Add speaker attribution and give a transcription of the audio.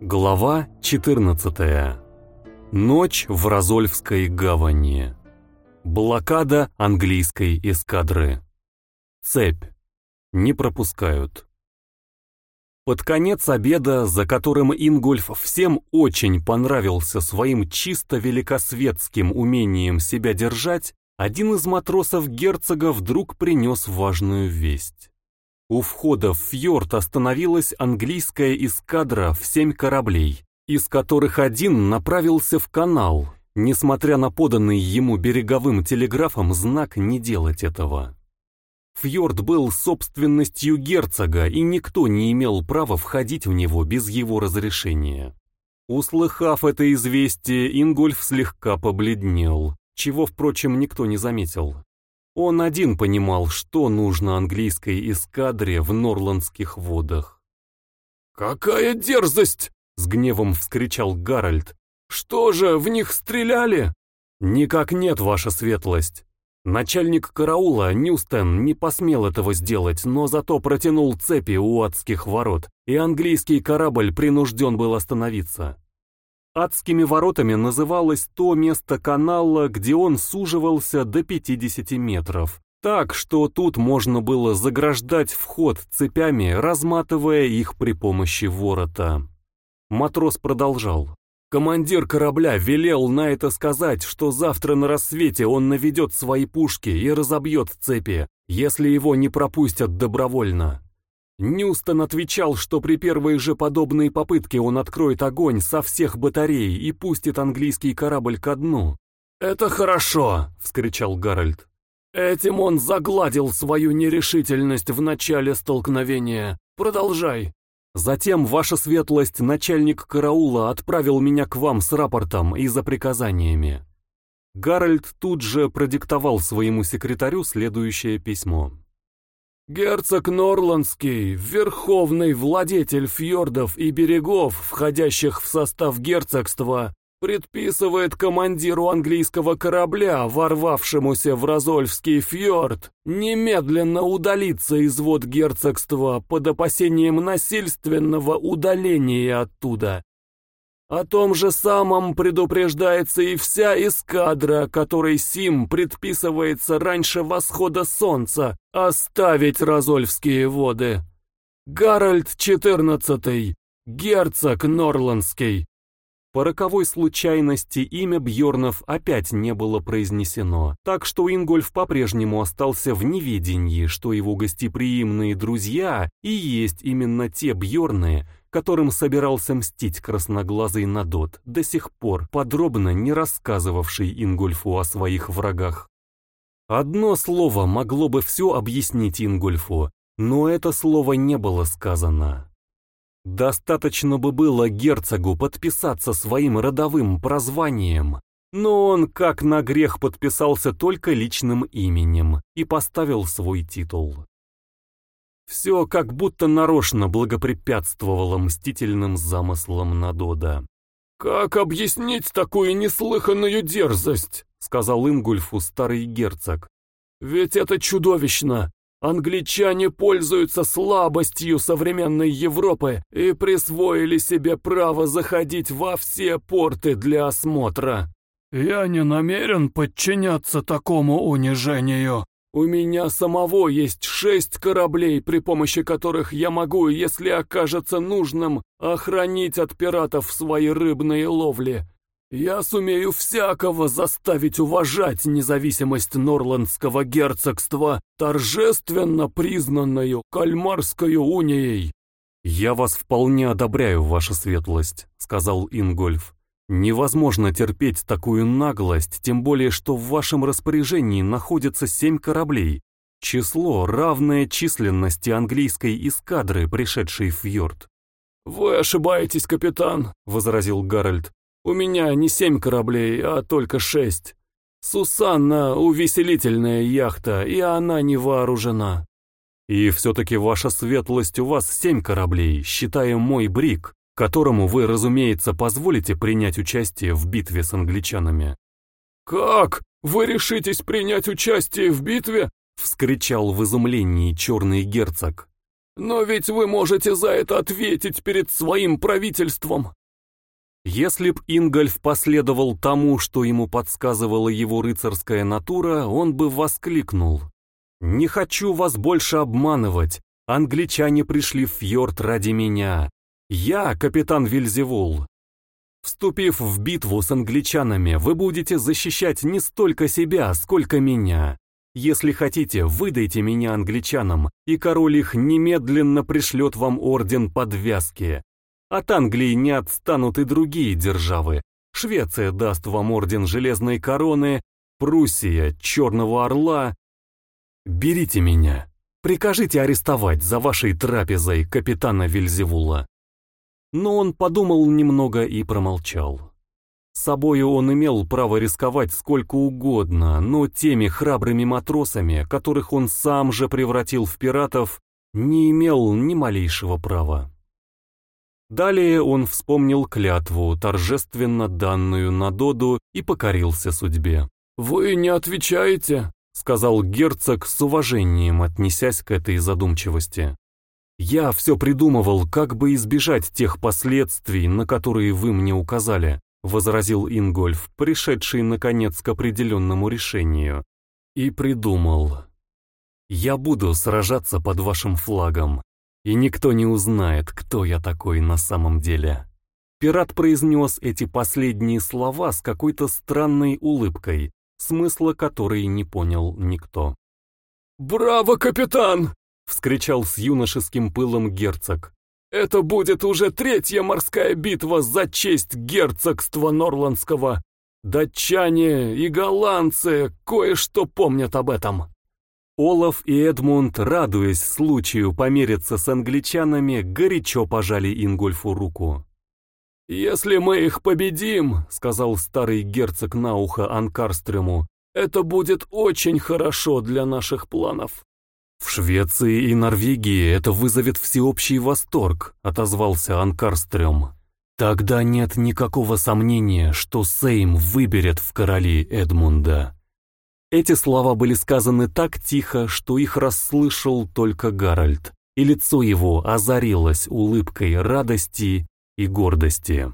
Speaker 1: Глава 14. Ночь в Розольфской гавани. Блокада английской эскадры. Цепь. Не пропускают. Под конец обеда, за которым Ингольф всем очень понравился своим чисто великосветским умением себя держать, один из матросов герцога вдруг принес важную весть. У входа в фьорд остановилась английская эскадра в семь кораблей, из которых один направился в канал, несмотря на поданный ему береговым телеграфом знак не делать этого. Фьорд был собственностью герцога, и никто не имел права входить в него без его разрешения. Услыхав это известие, Ингольф слегка побледнел, чего, впрочем, никто не заметил. Он один понимал, что нужно английской эскадре в Норландских водах.
Speaker 2: «Какая дерзость!» — с гневом вскричал Гарольд. «Что же, в них стреляли?»
Speaker 1: «Никак нет, ваша светлость. Начальник караула, Ньюстен, не посмел этого сделать, но зато протянул цепи у адских ворот, и английский корабль принужден был остановиться. Адскими воротами называлось то место канала, где он суживался до 50 метров. Так, что тут можно было заграждать вход цепями, разматывая их при помощи ворота. Матрос продолжал. Командир корабля велел на это сказать, что завтра на рассвете он наведет свои пушки и разобьет цепи, если его не пропустят добровольно. Ньюстон отвечал, что при первой же подобной попытке он откроет огонь со всех батарей и пустит английский корабль ко дну.
Speaker 2: «Это хорошо!» — вскричал Гарольд. «Этим он загладил свою нерешительность в начале столкновения. Продолжай!»
Speaker 1: «Затем, ваша светлость, начальник караула отправил меня к вам с рапортом и за приказаниями». Гарольд тут же продиктовал своему секретарю следующее письмо.
Speaker 2: Герцог Норландский, верховный владетель фьордов и берегов, входящих в состав герцогства, предписывает командиру английского корабля, ворвавшемуся в Розольфский фьорд, немедленно удалиться из вод герцогства под опасением насильственного удаления оттуда о том же самом предупреждается и вся эскадра, которой Сим предписывается раньше восхода солнца оставить Розольфские воды. Гарольд XIV, герцог Норландский.
Speaker 1: По роковой случайности имя Бьорнов опять не было произнесено, так что Ингольф по-прежнему остался в неведении, что его гостеприимные друзья и есть именно те Бьорны, которым собирался мстить красноглазый Надот, до сих пор подробно не рассказывавший Ингольфу о своих врагах. Одно слово могло бы все объяснить Ингольфу, но это слово не было сказано. Достаточно бы было герцогу подписаться своим родовым прозванием, но он как на грех подписался только личным именем и поставил свой титул. Все как будто нарочно благопрепятствовало мстительным замыслам Надода.
Speaker 2: «Как объяснить такую неслыханную дерзость?» — сказал Ингульфу старый герцог. «Ведь это чудовищно! Англичане пользуются слабостью современной Европы и присвоили себе право заходить во все порты для осмотра. Я не намерен подчиняться такому унижению», у меня самого есть шесть кораблей, при помощи которых я могу, если окажется нужным, охранить от пиратов свои рыбные ловли. Я сумею всякого заставить уважать независимость Норландского герцогства, торжественно признанную Кальмарской унией.
Speaker 1: «Я вас вполне одобряю, ваша светлость», — сказал Ингольф. Невозможно терпеть такую наглость, тем более что в вашем распоряжении находится семь кораблей. Число, равное численности английской эскадры, пришедшей в Йорт.
Speaker 2: «Вы ошибаетесь, капитан», — возразил Гарольд. «У меня не семь кораблей, а только шесть. Сусанна — увеселительная яхта, и она не вооружена».
Speaker 1: «И все-таки ваша светлость, у вас семь кораблей, считая мой брик, которому вы, разумеется, позволите принять участие в битве с англичанами.
Speaker 2: «Как? Вы решитесь принять участие в битве?» — вскричал в изумлении черный герцог. Но ведь вы можете за это ответить перед своим правительством.
Speaker 1: Если б Ингольф последовал тому, что ему подсказывала его рыцарская натура, он бы воскликнул. «Не хочу вас больше обманывать. Англичане пришли в фьорд ради меня. Я капитан Вильзевул. Вступив в битву с англичанами, вы будете защищать не столько себя, сколько меня. Если хотите, выдайте меня англичанам, и король их немедленно пришлет вам орден подвязки. От Англии не отстанут и другие державы. Швеция даст вам орден Железной Короны, Пруссия, Черного Орла. Берите меня. Прикажите арестовать за вашей трапезой капитана Вильзевула. Но он подумал немного и промолчал. С собою он имел право рисковать сколько угодно, но теми храбрыми матросами, которых он сам же превратил в пиратов, не имел ни малейшего права. Далее он вспомнил клятву, торжественно данную на Доду, и покорился судьбе.
Speaker 2: «Вы не отвечаете?» — сказал герцог с уважением, отнесясь к этой задумчивости.
Speaker 1: «Я все придумывал, как бы избежать тех последствий, на которые вы мне указали», — возразил Ингольф, пришедший, наконец, к определенному решению. «И придумал. Я буду сражаться под вашим флагом, и никто не узнает, кто я такой на самом деле. Пират произнес эти последние слова с какой-то странной улыбкой, смысла которой не понял никто.
Speaker 2: «Браво, капитан!»
Speaker 1: — вскричал с юношеским пылом герцог.
Speaker 2: «Это будет уже третья морская битва за честь герцогства Норландского. Датчане и голландцы кое-что помнят об этом».
Speaker 1: Олаф и Эдмунд, радуясь случаю помериться с англичанами, горячо пожали Ингольфу руку.
Speaker 2: «Если мы их победим», — сказал старый герцог на ухо Анкарстрему, «это будет очень хорошо для наших планов».
Speaker 1: «В Швеции и Норвегии это вызовет всеобщий восторг», — отозвался Анкарстрем. «Тогда нет никакого сомнения, что Сейм выберет в короли Эдмунда». Эти слова были сказаны так тихо, что их расслышал только Гарольд, и лицо его озарилось улыбкой радости и гордости.